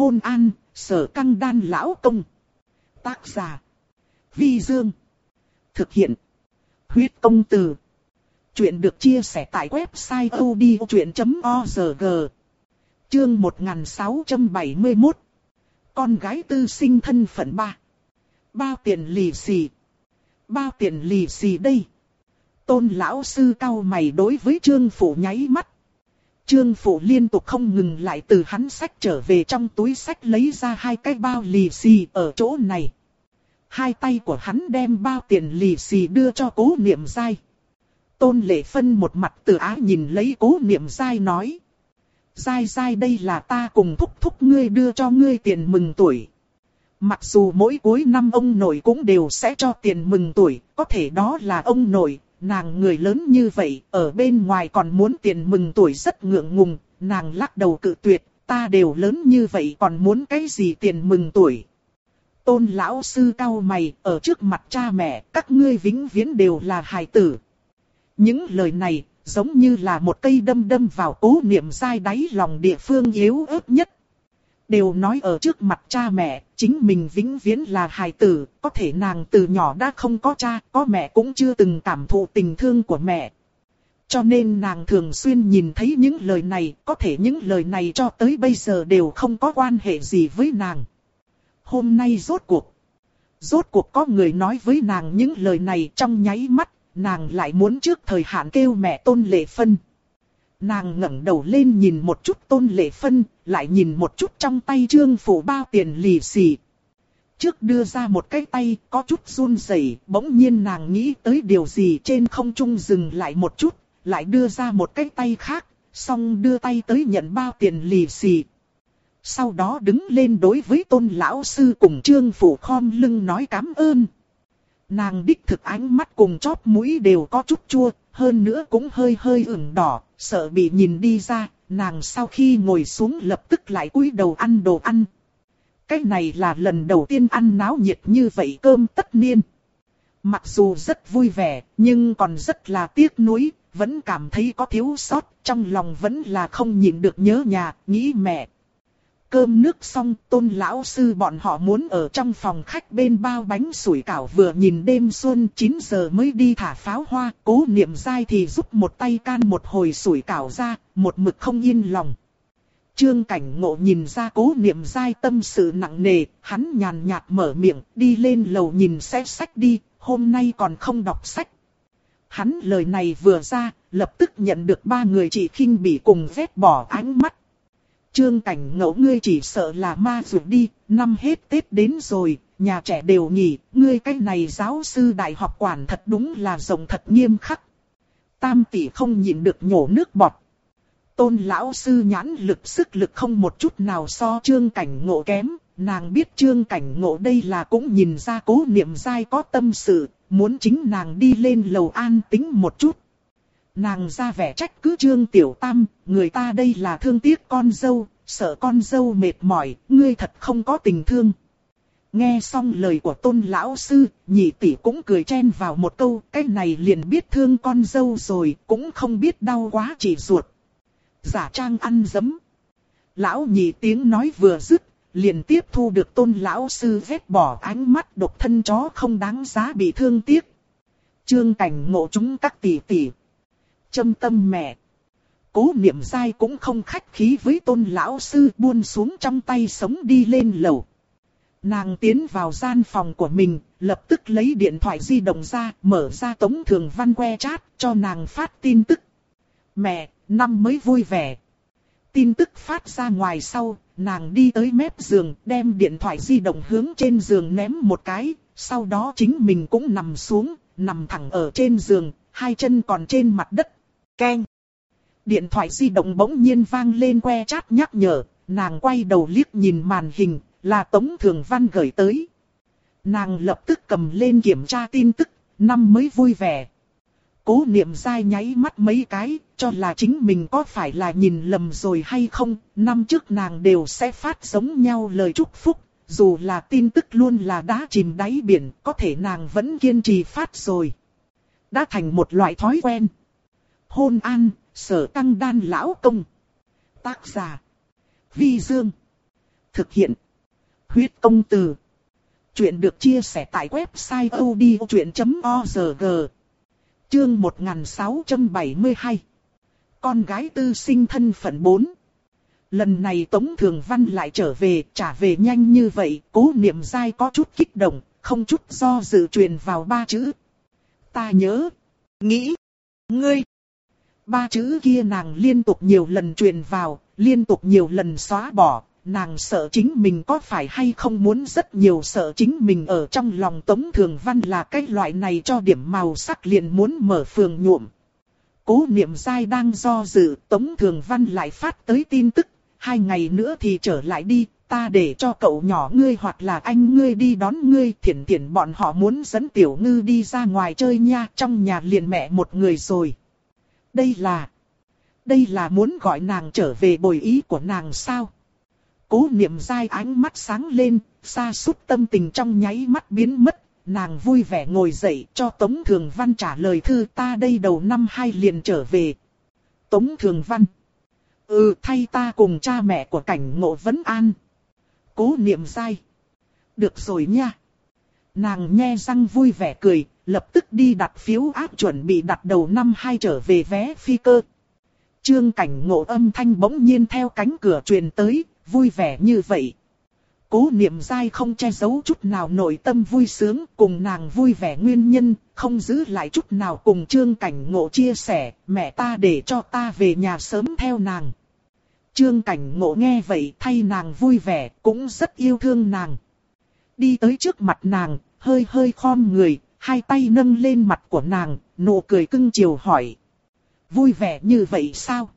Hôn an, sở căng đan lão công. Tác giả. Vi Dương. Thực hiện. Huyết công từ. Chuyện được chia sẻ tại website odchuyện.org. Chương 1671. Con gái tư sinh thân phận 3. Bao tiền lì xì. Bao tiền lì xì đây. Tôn lão sư cao mày đối với trương phủ nháy mắt. Trương phủ liên tục không ngừng lại từ hắn sách trở về trong túi sách lấy ra hai cái bao lì xì ở chỗ này. Hai tay của hắn đem bao tiền lì xì đưa cho cố niệm dai. Tôn lệ phân một mặt từ á nhìn lấy cố niệm dai nói. Dai dai đây là ta cùng thúc thúc ngươi đưa cho ngươi tiền mừng tuổi. Mặc dù mỗi cuối năm ông nội cũng đều sẽ cho tiền mừng tuổi, có thể đó là ông nội, nàng người lớn như vậy, ở bên ngoài còn muốn tiền mừng tuổi rất ngượng ngùng, nàng lắc đầu cự tuyệt, ta đều lớn như vậy còn muốn cái gì tiền mừng tuổi. Tôn lão sư cao mày, ở trước mặt cha mẹ, các ngươi vĩnh viễn đều là hài tử. Những lời này, giống như là một cây đâm đâm vào cố niệm dai đáy lòng địa phương yếu ớt nhất. Đều nói ở trước mặt cha mẹ, chính mình vĩnh viễn là hài tử, có thể nàng từ nhỏ đã không có cha, có mẹ cũng chưa từng cảm thụ tình thương của mẹ. Cho nên nàng thường xuyên nhìn thấy những lời này, có thể những lời này cho tới bây giờ đều không có quan hệ gì với nàng. Hôm nay rốt cuộc. Rốt cuộc có người nói với nàng những lời này trong nháy mắt, nàng lại muốn trước thời hạn kêu mẹ tôn lệ phân. Nàng ngẩng đầu lên nhìn một chút tôn lệ phân, lại nhìn một chút trong tay trương phủ bao tiền lì xì. Trước đưa ra một cái tay, có chút run rẩy, bỗng nhiên nàng nghĩ tới điều gì trên không trung dừng lại một chút, lại đưa ra một cái tay khác, xong đưa tay tới nhận bao tiền lì xì. Sau đó đứng lên đối với tôn lão sư cùng trương phủ khom lưng nói cảm ơn. Nàng đích thực ánh mắt cùng chóp mũi đều có chút chua, hơn nữa cũng hơi hơi ửng đỏ, sợ bị nhìn đi ra, nàng sau khi ngồi xuống lập tức lại cúi đầu ăn đồ ăn. Cái này là lần đầu tiên ăn náo nhiệt như vậy cơm tất niên. Mặc dù rất vui vẻ, nhưng còn rất là tiếc nuối, vẫn cảm thấy có thiếu sót, trong lòng vẫn là không nhịn được nhớ nhà, nghĩ mẹ. Cơm nước xong, tôn lão sư bọn họ muốn ở trong phòng khách bên bao bánh sủi cảo vừa nhìn đêm xuân 9 giờ mới đi thả pháo hoa, cố niệm dai thì giúp một tay can một hồi sủi cảo ra, một mực không yên lòng. Trương cảnh ngộ nhìn ra cố niệm dai tâm sự nặng nề, hắn nhàn nhạt mở miệng, đi lên lầu nhìn xe sách đi, hôm nay còn không đọc sách. Hắn lời này vừa ra, lập tức nhận được ba người chị khinh bị cùng vét bỏ ánh mắt. Trương cảnh ngẫu ngươi chỉ sợ là ma rượu đi, năm hết Tết đến rồi, nhà trẻ đều nghỉ, ngươi cái này giáo sư đại học quản thật đúng là rộng thật nghiêm khắc. Tam tỷ không nhịn được nhổ nước bọt. Tôn lão sư nhãn lực sức lực không một chút nào so trương cảnh ngộ kém, nàng biết trương cảnh ngộ đây là cũng nhìn ra cố niệm dai có tâm sự, muốn chính nàng đi lên lầu an tính một chút. Nàng ra vẻ trách cứ trương tiểu tam, người ta đây là thương tiếc con dâu, sợ con dâu mệt mỏi, ngươi thật không có tình thương. Nghe xong lời của tôn lão sư, nhị tỷ cũng cười chen vào một câu, cái này liền biết thương con dâu rồi, cũng không biết đau quá chỉ ruột. Giả trang ăn dấm. Lão nhị tiếng nói vừa dứt, liền tiếp thu được tôn lão sư vết bỏ ánh mắt độc thân chó không đáng giá bị thương tiếc. Trương cảnh ngộ chúng các tỷ tỷ châm tâm mẹ. Cố niệm dai cũng không khách khí với tôn lão sư buôn xuống trong tay sống đi lên lầu. Nàng tiến vào gian phòng của mình, lập tức lấy điện thoại di động ra, mở ra tống thường văn que chat, cho nàng phát tin tức. Mẹ, năm mới vui vẻ. Tin tức phát ra ngoài sau, nàng đi tới mép giường, đem điện thoại di động hướng trên giường ném một cái, sau đó chính mình cũng nằm xuống, nằm thẳng ở trên giường, hai chân còn trên mặt đất, Keng. Điện thoại di động bỗng nhiên vang lên que chát nhắc nhở, nàng quay đầu liếc nhìn màn hình, là Tống Thường Văn gửi tới. Nàng lập tức cầm lên kiểm tra tin tức, năm mới vui vẻ. Cố niệm dai nháy mắt mấy cái, cho là chính mình có phải là nhìn lầm rồi hay không, năm trước nàng đều sẽ phát giống nhau lời chúc phúc, dù là tin tức luôn là đá chìm đáy biển, có thể nàng vẫn kiên trì phát rồi. Đã thành một loại thói quen hôn an, sở tăng đan lão công. Tác giả. Vi Dương. Thực hiện. Huyết công từ. Chuyện được chia sẻ tại website odchuyện.org. Chương 1672. Con gái tư sinh thân phận 4. Lần này Tống Thường Văn lại trở về, trả về nhanh như vậy, cố niệm dai có chút kích động, không chút do dự truyền vào ba chữ. Ta nhớ, nghĩ, ngươi. Ba chữ kia nàng liên tục nhiều lần truyền vào, liên tục nhiều lần xóa bỏ, nàng sợ chính mình có phải hay không muốn rất nhiều sợ chính mình ở trong lòng Tống Thường Văn là cái loại này cho điểm màu sắc liền muốn mở phường nhuộm. Cố niệm dai đang do dự, Tống Thường Văn lại phát tới tin tức, hai ngày nữa thì trở lại đi, ta để cho cậu nhỏ ngươi hoặc là anh ngươi đi đón ngươi, thiển thiển bọn họ muốn dẫn tiểu ngư đi ra ngoài chơi nha, trong nhà liền mẹ một người rồi. Đây là, đây là muốn gọi nàng trở về bồi ý của nàng sao? Cố niệm dai ánh mắt sáng lên, xa suốt tâm tình trong nháy mắt biến mất, nàng vui vẻ ngồi dậy cho Tống Thường Văn trả lời thư ta đây đầu năm hai liền trở về. Tống Thường Văn Ừ thay ta cùng cha mẹ của cảnh ngộ vấn an. Cố niệm dai. Được rồi nha. Nàng nghe răng vui vẻ cười, lập tức đi đặt phiếu áp chuẩn bị đặt đầu năm hai trở về vé phi cơ. Trương cảnh ngộ âm thanh bỗng nhiên theo cánh cửa truyền tới, vui vẻ như vậy. Cố niệm dai không che giấu chút nào nội tâm vui sướng cùng nàng vui vẻ nguyên nhân, không giữ lại chút nào cùng trương cảnh ngộ chia sẻ, mẹ ta để cho ta về nhà sớm theo nàng. Trương cảnh ngộ nghe vậy thay nàng vui vẻ, cũng rất yêu thương nàng. Đi tới trước mặt nàng, hơi hơi khom người, hai tay nâng lên mặt của nàng, nụ cười cưng chiều hỏi. Vui vẻ như vậy sao?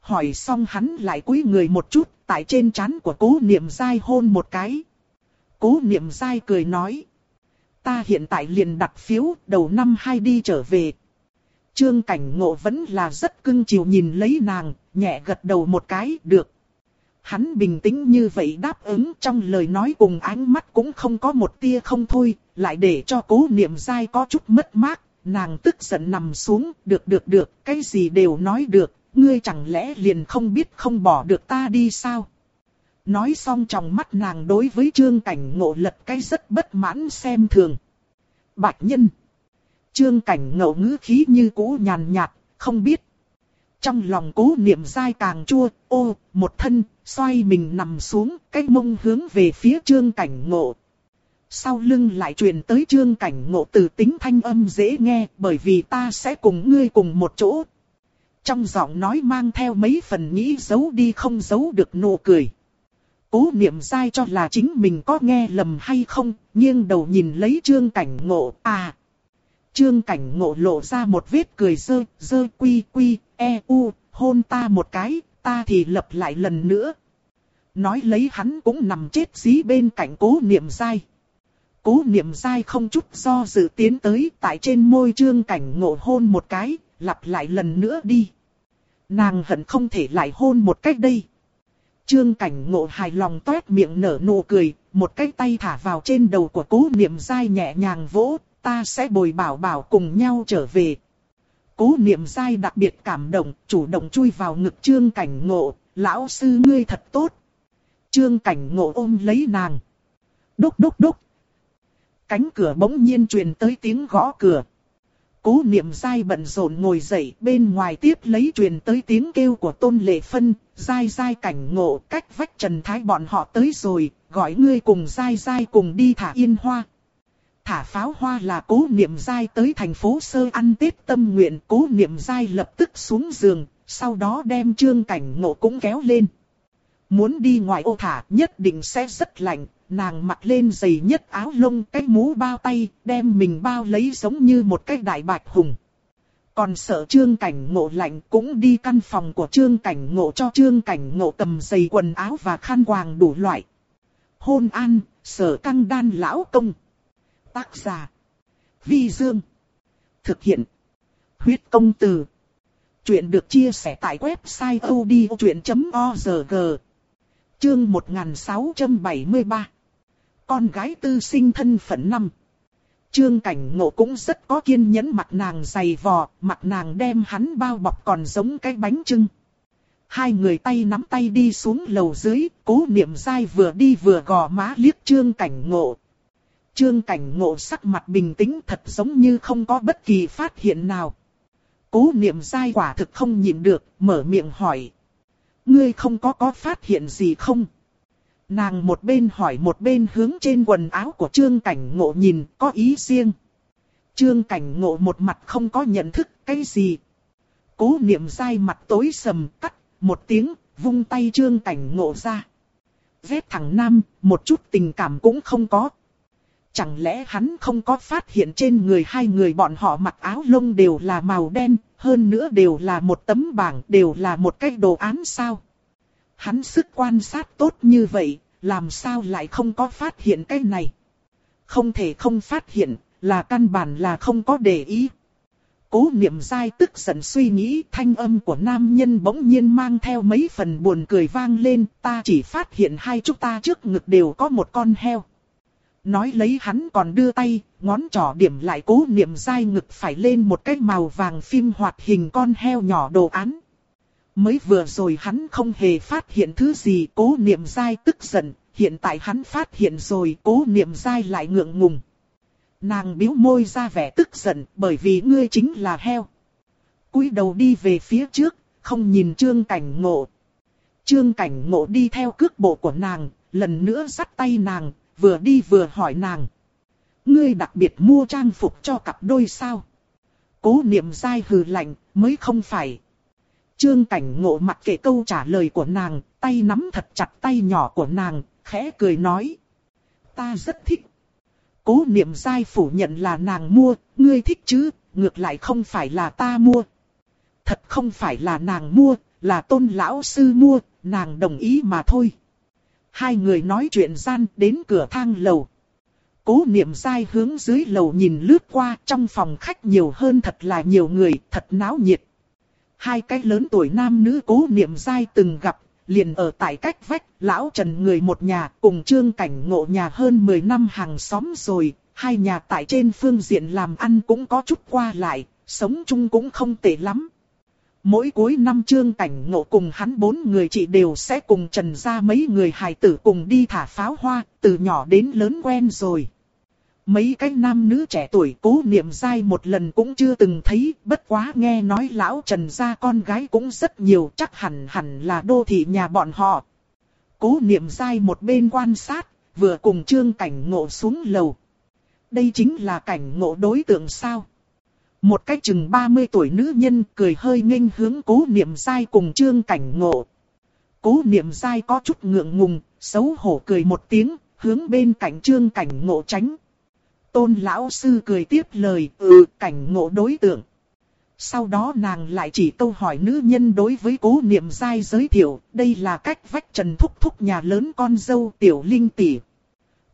Hỏi xong hắn lại cúi người một chút, tại trên trán của cố niệm dai hôn một cái. Cố niệm dai cười nói. Ta hiện tại liền đặt phiếu, đầu năm hai đi trở về. Trương cảnh ngộ vẫn là rất cưng chiều nhìn lấy nàng, nhẹ gật đầu một cái, được. Hắn bình tĩnh như vậy đáp ứng trong lời nói cùng ánh mắt cũng không có một tia không thôi, lại để cho cố niệm dai có chút mất mát, nàng tức giận nằm xuống, được được được, cái gì đều nói được, ngươi chẳng lẽ liền không biết không bỏ được ta đi sao? Nói xong trong mắt nàng đối với trương cảnh ngộ lật cái rất bất mãn xem thường. Bạch nhân. Trương cảnh ngộ ngữ khí như cũ nhàn nhạt, không biết. Trong lòng cố niệm dai càng chua, ô, một thân, xoay mình nằm xuống, cái mông hướng về phía trương cảnh ngộ. Sau lưng lại truyền tới trương cảnh ngộ từ tính thanh âm dễ nghe, bởi vì ta sẽ cùng ngươi cùng một chỗ. Trong giọng nói mang theo mấy phần nghĩ giấu đi không giấu được nụ cười. Cố niệm dai cho là chính mình có nghe lầm hay không, nghiêng đầu nhìn lấy trương cảnh ngộ, à. Trương cảnh ngộ lộ ra một vết cười dơ, dơ quy quy, e u, hôn ta một cái, ta thì lập lại lần nữa. Nói lấy hắn cũng nằm chết dí bên cạnh cố niệm dai. Cố niệm dai không chút do dự tiến tới tại trên môi trương cảnh ngộ hôn một cái, lặp lại lần nữa đi. Nàng hận không thể lại hôn một cách đây. Trương cảnh ngộ hài lòng toét miệng nở nụ cười, một cái tay thả vào trên đầu của cố niệm dai nhẹ nhàng vỗ, ta sẽ bồi bảo bảo cùng nhau trở về. Cố niệm dai đặc biệt cảm động, chủ động chui vào ngực trương cảnh ngộ, lão sư ngươi thật tốt. Trương cảnh ngộ ôm lấy nàng. Đúc đúc đúc. Cánh cửa bỗng nhiên truyền tới tiếng gõ cửa. Cố niệm dai bận rộn ngồi dậy bên ngoài tiếp lấy truyền tới tiếng kêu của tôn lệ phân, dai dai cảnh ngộ cách vách trần thái bọn họ tới rồi, gọi ngươi cùng dai dai cùng đi thả yên hoa. Thả pháo hoa là cố niệm dai tới thành phố sơ ăn tết tâm nguyện cố niệm dai lập tức xuống giường, sau đó đem trương cảnh ngộ cũng kéo lên. Muốn đi ngoài ô thả nhất định sẽ rất lạnh, nàng mặc lên giày nhất áo lông cái mũ bao tay, đem mình bao lấy giống như một cái đại bạch hùng. Còn sợ trương cảnh ngộ lạnh cũng đi căn phòng của trương cảnh ngộ cho trương cảnh ngộ cầm giày quần áo và khăn quàng đủ loại. Hôn an, sở căng đan lão công. Tác giả. Vi Dương. Thực hiện. Huyết công từ. Chuyện được chia sẻ tại website odchuyện.org. Chương 1673 con gái tư sinh thân phận năm. Trương cảnh ngộ cũng rất có kiên nhẫn mặt nàng dày vò, mặt nàng đem hắn bao bọc còn giống cái bánh trưng. Hai người tay nắm tay đi xuống lầu dưới, cố niệm dai vừa đi vừa gò má liếc trương cảnh ngộ. Trương cảnh ngộ sắc mặt bình tĩnh thật giống như không có bất kỳ phát hiện nào. Cố niệm dai quả thực không nhịn được, mở miệng hỏi. Ngươi không có có phát hiện gì không? Nàng một bên hỏi một bên hướng trên quần áo của trương cảnh ngộ nhìn, có ý riêng. Trương cảnh ngộ một mặt không có nhận thức cái gì. Cố niệm dai mặt tối sầm cắt một tiếng, vung tay trương cảnh ngộ ra. Vết thẳng nam, một chút tình cảm cũng không có. Chẳng lẽ hắn không có phát hiện trên người hai người bọn họ mặc áo lông đều là màu đen, hơn nữa đều là một tấm bảng, đều là một cái đồ án sao? Hắn sức quan sát tốt như vậy, làm sao lại không có phát hiện cái này? Không thể không phát hiện, là căn bản là không có để ý. Cố niệm dai tức giận suy nghĩ thanh âm của nam nhân bỗng nhiên mang theo mấy phần buồn cười vang lên, ta chỉ phát hiện hai chúng ta trước ngực đều có một con heo. Nói lấy hắn còn đưa tay, ngón trỏ điểm lại cố niệm dai ngực phải lên một cái màu vàng phim hoạt hình con heo nhỏ đồ án. Mới vừa rồi hắn không hề phát hiện thứ gì cố niệm dai tức giận, hiện tại hắn phát hiện rồi cố niệm dai lại ngượng ngùng. Nàng biếu môi ra vẻ tức giận bởi vì ngươi chính là heo. cúi đầu đi về phía trước, không nhìn trương cảnh ngộ. Trương cảnh ngộ đi theo cước bộ của nàng, lần nữa dắt tay nàng, vừa đi vừa hỏi nàng. Ngươi đặc biệt mua trang phục cho cặp đôi sao? Cố niệm dai hừ lạnh, mới không phải. Trương cảnh ngộ mặt kệ câu trả lời của nàng, tay nắm thật chặt tay nhỏ của nàng, khẽ cười nói. Ta rất thích. Cố niệm dai phủ nhận là nàng mua, ngươi thích chứ, ngược lại không phải là ta mua. Thật không phải là nàng mua, là tôn lão sư mua, nàng đồng ý mà thôi. Hai người nói chuyện gian đến cửa thang lầu. Cố niệm dai hướng dưới lầu nhìn lướt qua trong phòng khách nhiều hơn thật là nhiều người, thật náo nhiệt. Hai cái lớn tuổi nam nữ cố niệm dai từng gặp, liền ở tại cách vách, lão Trần người một nhà cùng trương cảnh ngộ nhà hơn 10 năm hàng xóm rồi, hai nhà tại trên phương diện làm ăn cũng có chút qua lại, sống chung cũng không tệ lắm. Mỗi cuối năm trương cảnh ngộ cùng hắn bốn người chị đều sẽ cùng trần ra mấy người hài tử cùng đi thả pháo hoa, từ nhỏ đến lớn quen rồi. Mấy cái nam nữ trẻ tuổi cố niệm dai một lần cũng chưa từng thấy, bất quá nghe nói lão trần gia con gái cũng rất nhiều, chắc hẳn hẳn là đô thị nhà bọn họ. Cố niệm dai một bên quan sát, vừa cùng trương cảnh ngộ xuống lầu. Đây chính là cảnh ngộ đối tượng sao? Một cách chừng 30 tuổi nữ nhân cười hơi nghênh hướng cố niệm dai cùng trương cảnh ngộ. Cố niệm dai có chút ngượng ngùng, xấu hổ cười một tiếng, hướng bên cạnh trương cảnh ngộ tránh. Tôn lão sư cười tiếp lời, ừ, cảnh ngộ đối tượng. Sau đó nàng lại chỉ câu hỏi nữ nhân đối với cố niệm dai giới thiệu, đây là cách vách trần thúc thúc nhà lớn con dâu tiểu linh tỷ.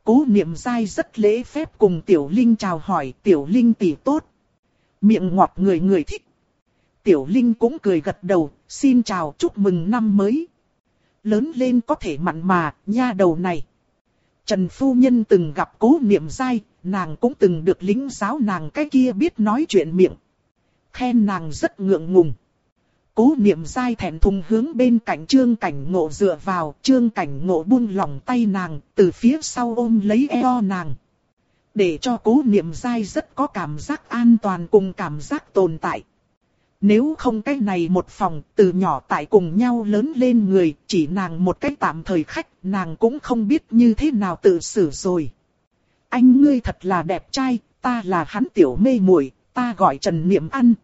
Cố niệm dai rất lễ phép cùng tiểu linh chào hỏi tiểu linh tỷ tốt. Miệng ngọt người người thích. Tiểu linh cũng cười gật đầu, xin chào chúc mừng năm mới. Lớn lên có thể mặn mà, nha đầu này. Trần Phu Nhân từng gặp cố niệm dai, nàng cũng từng được lính giáo nàng cái kia biết nói chuyện miệng. Khen nàng rất ngượng ngùng. Cố niệm dai thẹn thùng hướng bên cạnh trương cảnh ngộ dựa vào, trương cảnh ngộ buông lỏng tay nàng, từ phía sau ôm lấy eo nàng. Để cho cố niệm dai rất có cảm giác an toàn cùng cảm giác tồn tại. Nếu không cái này một phòng, từ nhỏ tại cùng nhau lớn lên người, chỉ nàng một cách tạm thời khách, nàng cũng không biết như thế nào tự xử rồi. Anh ngươi thật là đẹp trai, ta là hắn tiểu mê muội, ta gọi Trần Niệm Ăn.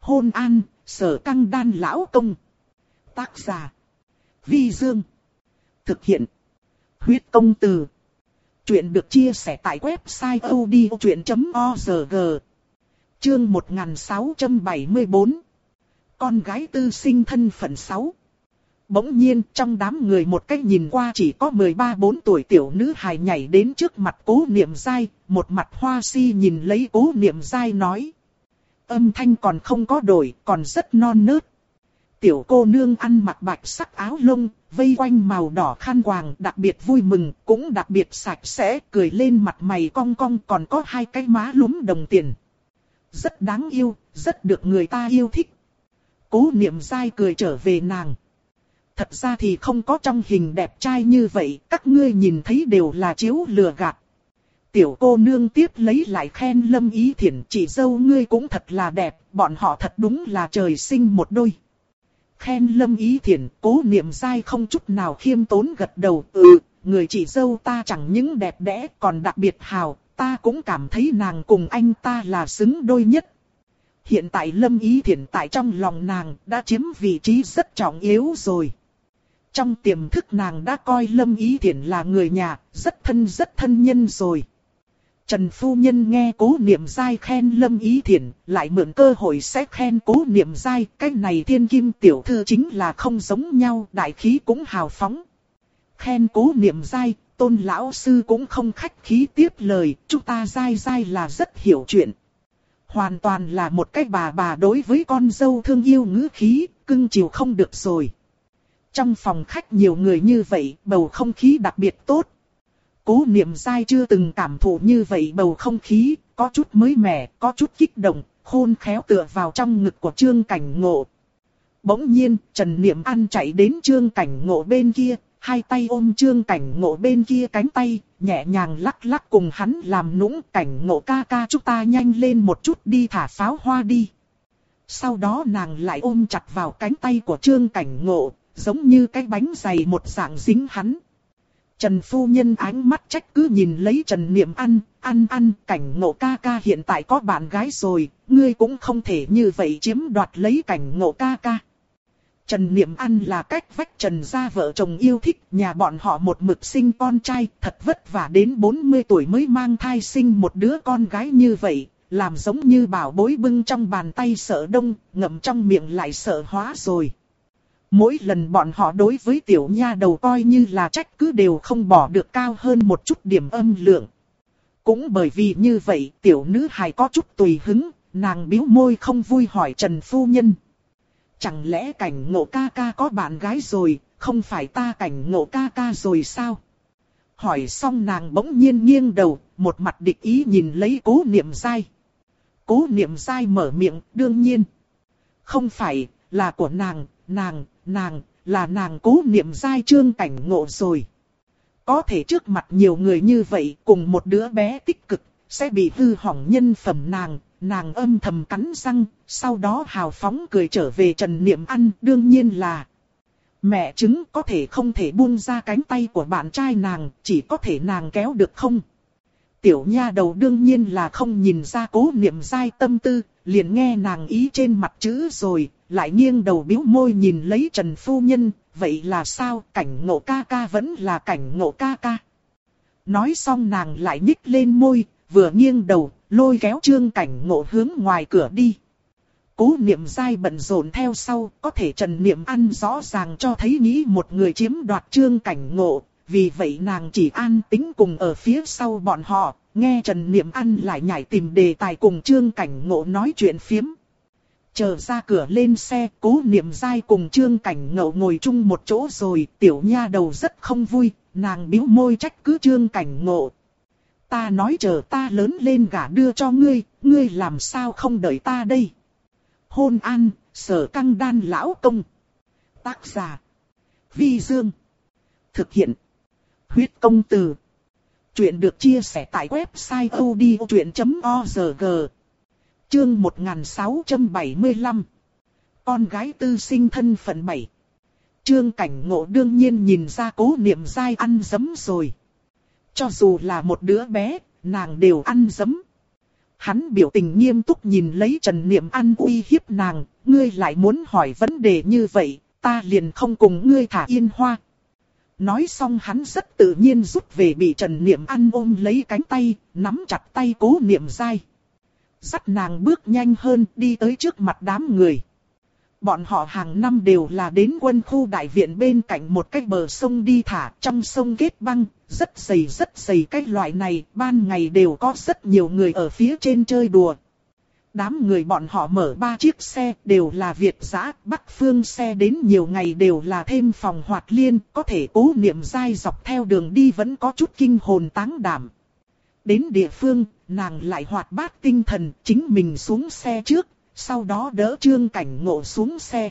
Hôn an, sở căng đan lão công. Tác giả. Vi Dương. Thực hiện. Huyết công từ. Chuyện được chia sẻ tại website odchuyện.org. Chương 1674. Con gái tư sinh thân phận 6. Bỗng nhiên trong đám người một cách nhìn qua chỉ có 13-4 tuổi tiểu nữ hài nhảy đến trước mặt cố niệm dai, một mặt hoa si nhìn lấy cố niệm dai nói. Âm thanh còn không có đổi, còn rất non nớt. Tiểu cô nương ăn mặc bạch sắc áo lông, vây quanh màu đỏ khăn quàng đặc biệt vui mừng, cũng đặc biệt sạch sẽ, cười lên mặt mày cong cong còn có hai cái má lúm đồng tiền. Rất đáng yêu, rất được người ta yêu thích. Cố niệm dai cười trở về nàng. thật ra thì không có trong hình đẹp trai như vậy, các ngươi nhìn thấy đều là chiếu lừa gạt. Tiểu cô nương tiếp lấy lại khen lâm ý thiển chị dâu ngươi cũng thật là đẹp, bọn họ thật đúng là trời sinh một đôi. Khen lâm ý thiển, cố niệm dai không chút nào khiêm tốn gật đầu, ừ, người chị dâu ta chẳng những đẹp đẽ còn đặc biệt hào, ta cũng cảm thấy nàng cùng anh ta là xứng đôi nhất. Hiện tại lâm ý thiển tại trong lòng nàng đã chiếm vị trí rất trọng yếu rồi. Trong tiềm thức nàng đã coi lâm ý thiển là người nhà, rất thân rất thân nhân rồi. Trần Phu Nhân nghe cố niệm dai khen lâm ý Thiển, lại mượn cơ hội sẽ khen cố niệm dai. Cái này thiên kim tiểu thư chính là không giống nhau, đại khí cũng hào phóng. Khen cố niệm dai, tôn lão sư cũng không khách khí tiếp lời, chúng ta dai dai là rất hiểu chuyện. Hoàn toàn là một cái bà bà đối với con dâu thương yêu ngữ khí, cưng chiều không được rồi. Trong phòng khách nhiều người như vậy, bầu không khí đặc biệt tốt, Cố niệm dai chưa từng cảm thụ như vậy bầu không khí, có chút mới mẻ, có chút kích động, khôn khéo tựa vào trong ngực của trương cảnh ngộ. Bỗng nhiên, Trần Niệm An chạy đến trương cảnh ngộ bên kia, hai tay ôm trương cảnh ngộ bên kia cánh tay, nhẹ nhàng lắc lắc cùng hắn làm nũng cảnh ngộ ca ca chúng ta nhanh lên một chút đi thả pháo hoa đi. Sau đó nàng lại ôm chặt vào cánh tay của trương cảnh ngộ, giống như cái bánh dày một dạng dính hắn. Trần phu nhân ánh mắt trách cứ nhìn lấy Trần Niệm ăn, ăn ăn, cảnh ngộ ca ca hiện tại có bạn gái rồi, ngươi cũng không thể như vậy chiếm đoạt lấy cảnh ngộ ca ca. Trần Niệm ăn là cách vách Trần gia vợ chồng yêu thích, nhà bọn họ một mực sinh con trai, thật vất vả đến 40 tuổi mới mang thai sinh một đứa con gái như vậy, làm giống như bảo bối bưng trong bàn tay sợ đông, ngậm trong miệng lại sợ hóa rồi. Mỗi lần bọn họ đối với tiểu nha đầu coi như là trách cứ đều không bỏ được cao hơn một chút điểm âm lượng. Cũng bởi vì như vậy tiểu nữ hài có chút tùy hứng, nàng biếu môi không vui hỏi Trần Phu Nhân. Chẳng lẽ cảnh ngộ ca ca có bạn gái rồi, không phải ta cảnh ngộ ca ca rồi sao? Hỏi xong nàng bỗng nhiên nghiêng đầu, một mặt địch ý nhìn lấy cố niệm dai. Cố niệm dai mở miệng, đương nhiên. Không phải, là của nàng, nàng, nàng, là nàng cố niệm giai trương cảnh ngộ rồi. Có thể trước mặt nhiều người như vậy cùng một đứa bé tích cực, sẽ bị hư hỏng nhân phẩm nàng, nàng âm thầm cắn răng, sau đó hào phóng cười trở về Trần Niệm ăn, đương nhiên là mẹ chứng có thể không thể buông ra cánh tay của bạn trai nàng, chỉ có thể nàng kéo được không. Tiểu nha đầu đương nhiên là không nhìn ra cố niệm dai tâm tư, liền nghe nàng ý trên mặt chữ rồi, lại nghiêng đầu biếu môi nhìn lấy Trần Phu Nhân, vậy là sao, cảnh ngộ ca ca vẫn là cảnh ngộ ca ca. Nói xong nàng lại nhích lên môi, vừa nghiêng đầu, lôi kéo trương cảnh ngộ hướng ngoài cửa đi. Cố niệm dai bận rộn theo sau, có thể trần niệm ăn rõ ràng cho thấy nghĩ một người chiếm đoạt trương cảnh ngộ, vì vậy nàng chỉ an tính cùng ở phía sau bọn họ, nghe Trần Niệm An lại nhảy tìm đề tài cùng Trương Cảnh Ngộ nói chuyện phiếm. Chờ ra cửa lên xe, cố niệm dai cùng Trương Cảnh Ngộ ngồi chung một chỗ rồi, tiểu nha đầu rất không vui, nàng bĩu môi trách cứ Trương Cảnh Ngộ. Ta nói chờ ta lớn lên gả đưa cho ngươi, ngươi làm sao không đợi ta đây. Hôn an, sở căng đan lão công. Tác giả. Vi Dương. Thực hiện. Huyết công từ. Chuyện được chia sẻ tại website odchuyện.org. Chương 1675. Con gái tư sinh thân phận 7. Trương cảnh ngộ đương nhiên nhìn ra cố niệm dai ăn dấm rồi. Cho dù là một đứa bé, nàng đều ăn dấm. Hắn biểu tình nghiêm túc nhìn lấy Trần Niệm ăn uy hiếp nàng, ngươi lại muốn hỏi vấn đề như vậy, ta liền không cùng ngươi thả yên hoa, Nói xong hắn rất tự nhiên rút về bị Trần Niệm ăn ôm lấy cánh tay, nắm chặt tay cố niệm dai. Dắt nàng bước nhanh hơn đi tới trước mặt đám người. Bọn họ hàng năm đều là đến quân khu đại viện bên cạnh một cái bờ sông đi thả trong sông kết băng, rất dày rất dày cái loại này, ban ngày đều có rất nhiều người ở phía trên chơi đùa, Đám người bọn họ mở ba chiếc xe đều là Việt giã, Bắc Phương xe đến nhiều ngày đều là thêm phòng hoạt liên, có thể cố niệm dai dọc theo đường đi vẫn có chút kinh hồn táng đảm. Đến địa phương, nàng lại hoạt bát tinh thần, chính mình xuống xe trước, sau đó đỡ trương cảnh ngộ xuống xe.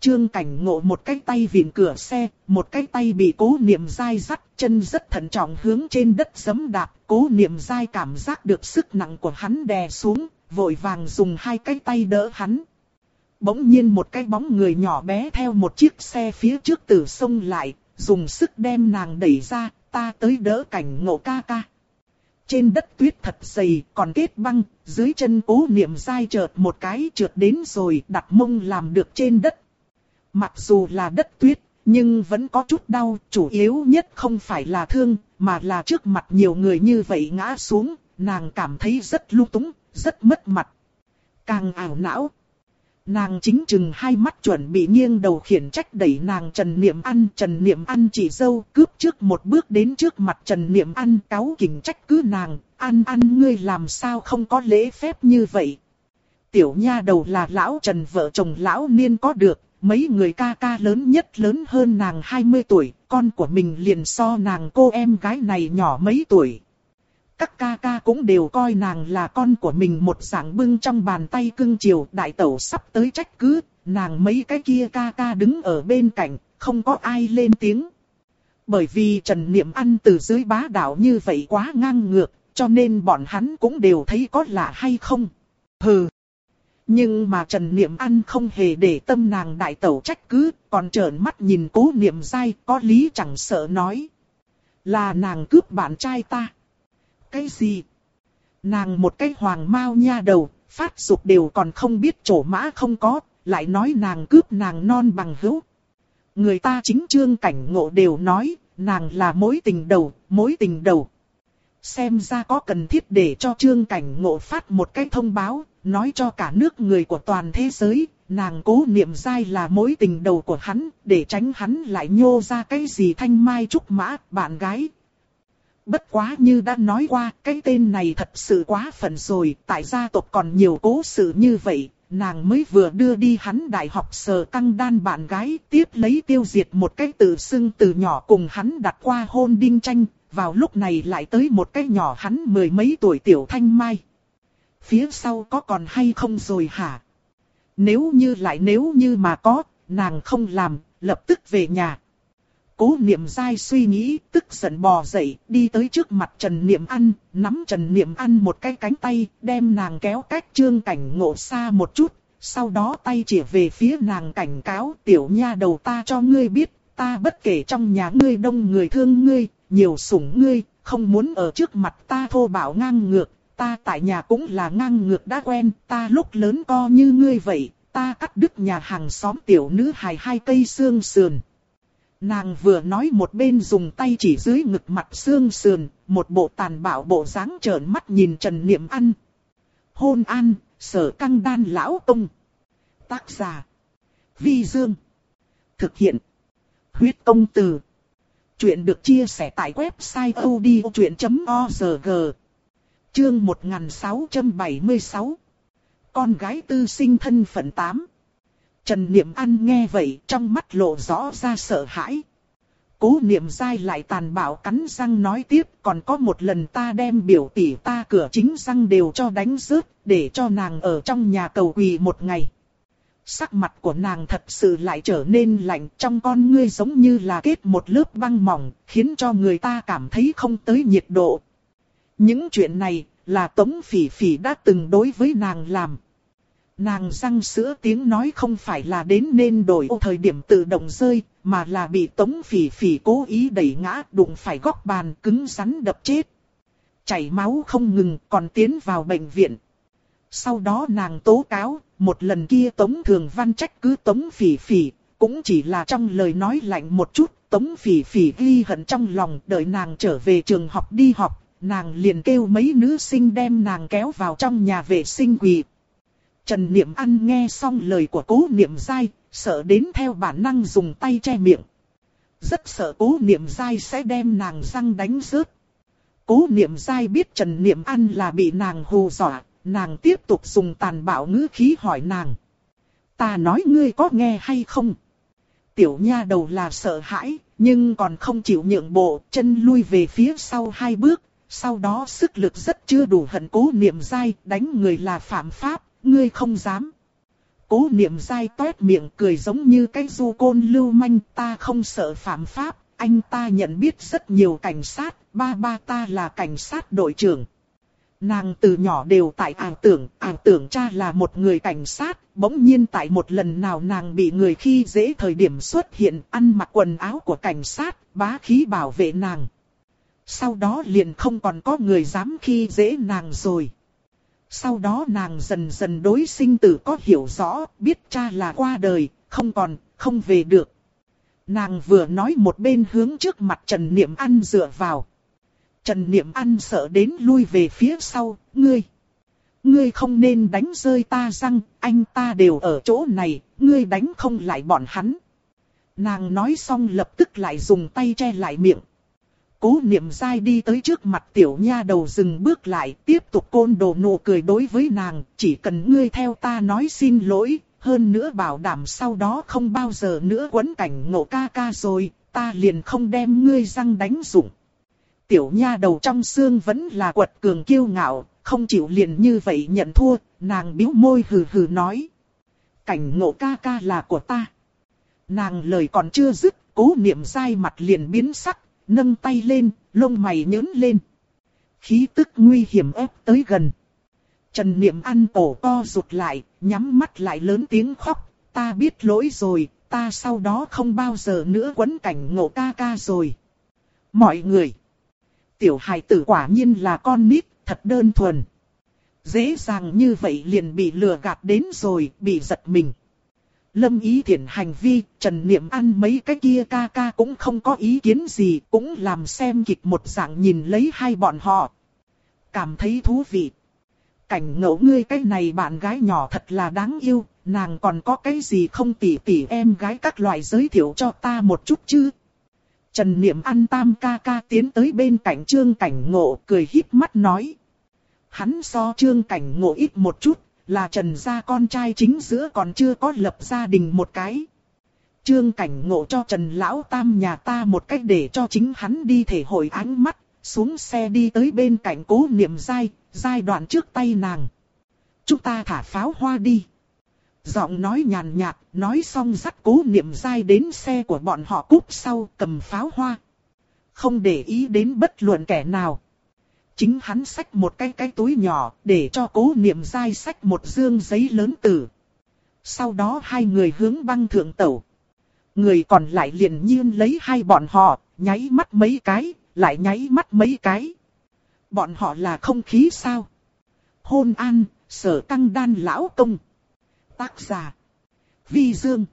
Trương cảnh ngộ một cái tay vịn cửa xe, một cái tay bị cố niệm dai dắt, chân rất thận trọng hướng trên đất giấm đạp. Cố niệm dai cảm giác được sức nặng của hắn đè xuống, vội vàng dùng hai cái tay đỡ hắn. Bỗng nhiên một cái bóng người nhỏ bé theo một chiếc xe phía trước từ sông lại, dùng sức đem nàng đẩy ra, ta tới đỡ cảnh ngộ ca ca. Trên đất tuyết thật dày, còn kết băng, dưới chân cố niệm dai chợt một cái trượt đến rồi đặt mông làm được trên đất. Mặc dù là đất tuyết, nhưng vẫn có chút đau, chủ yếu nhất không phải là thương, mà là trước mặt nhiều người như vậy ngã xuống, nàng cảm thấy rất lung túng, rất mất mặt. Càng ảo não. Nàng chính chừng hai mắt chuẩn bị nghiêng đầu khiển trách đẩy nàng Trần Niệm Ăn. Trần Niệm Ăn chỉ dâu cướp trước một bước đến trước mặt Trần Niệm Ăn cáo kình trách cứ nàng. Ăn ăn ngươi làm sao không có lễ phép như vậy. Tiểu nha đầu là lão Trần, vợ chồng lão niên có được. Mấy người ca ca lớn nhất lớn hơn nàng 20 tuổi. Con của mình liền so nàng cô em gái này nhỏ mấy tuổi. Các ca ca cũng đều coi nàng là con của mình một dạng bưng trong bàn tay cưng chiều đại tẩu sắp tới trách cứ, nàng mấy cái kia ca ca đứng ở bên cạnh, không có ai lên tiếng. Bởi vì Trần Niệm ăn từ dưới bá đạo như vậy quá ngang ngược, cho nên bọn hắn cũng đều thấy có lạ hay không. Hừ. Nhưng mà Trần Niệm ăn không hề để tâm nàng đại tẩu trách cứ, còn trợn mắt nhìn cố niệm dai có lý chẳng sợ nói. Là nàng cướp bạn trai ta cái gì? Nàng một cái hoàng mao nha đầu, phát dục đều còn không biết chỗ mã không có, lại nói nàng cướp nàng non bằng hữu. Người ta chính trương cảnh ngộ đều nói, nàng là mối tình đầu, mối tình đầu. Xem ra có cần thiết để cho trương cảnh ngộ phát một cái thông báo, nói cho cả nước người của toàn thế giới, nàng cố niệm dai là mối tình đầu của hắn, để tránh hắn lại nhô ra cái gì thanh mai trúc mã, bạn gái, Bất quá như đã nói qua, cái tên này thật sự quá phận rồi, tại gia tộc còn nhiều cố sự như vậy, nàng mới vừa đưa đi hắn đại học sờ căng đan bạn gái, tiếp lấy tiêu diệt một cái tự xưng từ nhỏ cùng hắn đặt qua hôn đinh tranh, vào lúc này lại tới một cái nhỏ hắn mười mấy tuổi tiểu thanh mai. Phía sau có còn hay không rồi hả? Nếu như lại nếu như mà có, nàng không làm, lập tức về nhà. Cố niệm dai suy nghĩ, tức giận bò dậy, đi tới trước mặt Trần Niệm Ăn, nắm Trần Niệm Ăn một cái cánh tay, đem nàng kéo cách trương cảnh ngộ xa một chút, sau đó tay chỉ về phía nàng cảnh cáo tiểu nha đầu ta cho ngươi biết, ta bất kể trong nhà ngươi đông người thương ngươi, nhiều sủng ngươi, không muốn ở trước mặt ta thô bạo ngang ngược, ta tại nhà cũng là ngang ngược đã quen, ta lúc lớn co như ngươi vậy, ta cắt đứt nhà hàng xóm tiểu nữ hài hai cây xương sườn. Nàng vừa nói một bên dùng tay chỉ dưới ngực mặt xương sườn, một bộ tàn bạo bộ dáng trợn mắt nhìn Trần Niệm An. Hôn an, sở căng đan lão tông. Tác giả. Vi Dương. Thực hiện. Huyết công từ. Chuyện được chia sẻ tại website odchuyện.org. Chương 1676. Con gái tư sinh thân phận 8. Trần Niệm An nghe vậy trong mắt lộ rõ ra sợ hãi. Cố niệm dai lại tàn bạo cắn răng nói tiếp, còn có một lần ta đem biểu tỷ ta cửa chính răng đều cho đánh rớt, để cho nàng ở trong nhà cầu quỳ một ngày. Sắc mặt của nàng thật sự lại trở nên lạnh, trong con ngươi giống như là kết một lớp băng mỏng, khiến cho người ta cảm thấy không tới nhiệt độ. Những chuyện này là Tống Phỉ Phỉ đã từng đối với nàng làm. Nàng răng sữa tiếng nói không phải là đến nên đổi ô thời điểm tự động rơi, mà là bị tống phỉ phỉ cố ý đẩy ngã đụng phải góc bàn cứng rắn đập chết. Chảy máu không ngừng còn tiến vào bệnh viện. Sau đó nàng tố cáo, một lần kia tống thường văn trách cứ tống phỉ phỉ, cũng chỉ là trong lời nói lạnh một chút, tống phỉ phỉ ghi hận trong lòng đợi nàng trở về trường học đi học, nàng liền kêu mấy nữ sinh đem nàng kéo vào trong nhà vệ sinh quỳ Trần Niệm An nghe xong lời của cố Niệm Giai, sợ đến theo bản năng dùng tay che miệng. Rất sợ cố Niệm Giai sẽ đem nàng răng đánh rớt. Cố Niệm Giai biết Trần Niệm An là bị nàng hù dọa, nàng tiếp tục dùng tàn bạo ngữ khí hỏi nàng. Ta nói ngươi có nghe hay không? Tiểu nha đầu là sợ hãi, nhưng còn không chịu nhượng bộ, chân lui về phía sau hai bước, sau đó sức lực rất chưa đủ hận cố niệm dai, đánh người là phạm pháp, ngươi không dám. Cố niệm dai toét miệng cười giống như cái du côn lưu manh ta không sợ phạm pháp, anh ta nhận biết rất nhiều cảnh sát, ba ba ta là cảnh sát đội trưởng. Nàng từ nhỏ đều tại ảo tưởng, ảo tưởng cha là một người cảnh sát, bỗng nhiên tại một lần nào nàng bị người khi dễ thời điểm xuất hiện, ăn mặc quần áo của cảnh sát, bá khí bảo vệ nàng. Sau đó liền không còn có người dám khi dễ nàng rồi. Sau đó nàng dần dần đối sinh tử có hiểu rõ, biết cha là qua đời, không còn, không về được. Nàng vừa nói một bên hướng trước mặt Trần Niệm An dựa vào. Trần Niệm An sợ đến lui về phía sau, ngươi. Ngươi không nên đánh rơi ta răng, anh ta đều ở chỗ này, ngươi đánh không lại bọn hắn. Nàng nói xong lập tức lại dùng tay che lại miệng. Cố niệm dai đi tới trước mặt tiểu nha đầu dừng bước lại, tiếp tục côn đồ nụ cười đối với nàng, chỉ cần ngươi theo ta nói xin lỗi, hơn nữa bảo đảm sau đó không bao giờ nữa quấn cảnh ngộ ca ca rồi, ta liền không đem ngươi răng đánh rụng. Tiểu nha đầu trong xương vẫn là quật cường kiêu ngạo, không chịu liền như vậy nhận thua, nàng biếu môi hừ hừ nói. Cảnh ngộ ca ca là của ta. Nàng lời còn chưa dứt, cố niệm dai mặt liền biến sắc, nâng tay lên, lông mày nhớn lên. Khí tức nguy hiểm ép tới gần. Trần Niệm ăn cổ co rụt lại, nhắm mắt lại lớn tiếng khóc. Ta biết lỗi rồi, ta sau đó không bao giờ nữa quấn cảnh ngộ ca ca rồi. Mọi người. Tiểu hài tử quả nhiên là con nít, thật đơn thuần. Dễ dàng như vậy liền bị lừa gạt đến rồi, bị giật mình. Lâm ý thiện hành vi, Trần Niệm ăn mấy cái kia ca ca cũng không có ý kiến gì, cũng làm xem kịch một dạng nhìn lấy hai bọn họ. Cảm thấy thú vị. Cảnh ngẫu ngươi cái này bạn gái nhỏ thật là đáng yêu, nàng còn có cái gì không tỉ tỉ em gái các loại giới thiệu cho ta một chút chứ. Trần Niệm ăn tam ca ca tiến tới bên cạnh trương cảnh ngộ cười híp mắt nói. Hắn so trương cảnh ngộ ít một chút, là Trần gia con trai chính giữa còn chưa có lập gia đình một cái. Trương cảnh ngộ cho Trần Lão Tam nhà ta một cách để cho chính hắn đi thể hội ánh mắt, xuống xe đi tới bên cạnh cố niệm dai, giai đoạn trước tay nàng. Chúng ta thả pháo hoa đi. Giọng nói nhàn nhạt, nói xong dắt cố niệm dai đến xe của bọn họ cúp sau cầm pháo hoa. Không để ý đến bất luận kẻ nào. Chính hắn xách một cái cái túi nhỏ để cho cố niệm dai xách một dương giấy lớn tử. Sau đó hai người hướng băng thượng tẩu. Người còn lại liền nhiên lấy hai bọn họ, nháy mắt mấy cái, lại nháy mắt mấy cái. Bọn họ là không khí sao? Hôn an, sở căng đan lão công. Tác giả. Vi Dương.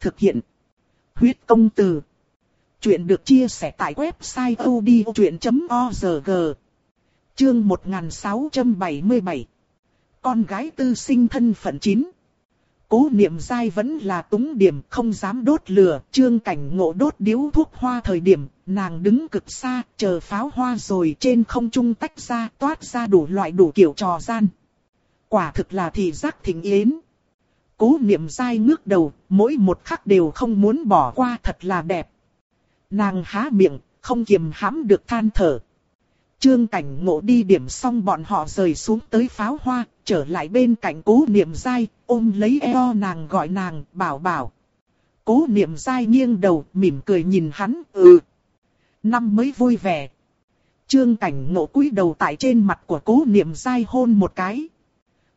Thực hiện. Huyết công từ. Chuyện được chia sẻ tại website odchuyện.org. Chương 1677 Con gái tư sinh thân phận chín. Cố niệm dai vẫn là túng điểm, không dám đốt lửa. Trương cảnh ngộ đốt điếu thuốc hoa thời điểm, Nàng đứng cực xa, chờ pháo hoa rồi trên không trung tách ra, toát ra đủ loại đủ kiểu trò gian. Quả thực là thị giác thỉnh yến. Cố niệm dai ngước đầu, Mỗi một khắc đều không muốn bỏ qua, thật là đẹp. Nàng há miệng, không kiềm hãm được than thở. Trương cảnh ngộ đi điểm xong bọn họ rời xuống tới pháo hoa, trở lại bên cạnh cố niệm dai, ôm lấy eo nàng gọi nàng, bảo bảo. Cố niệm dai nghiêng đầu, mỉm cười nhìn hắn, ừ. Năm mới vui vẻ. Trương cảnh ngộ cúi đầu tại trên mặt của cố niệm dai hôn một cái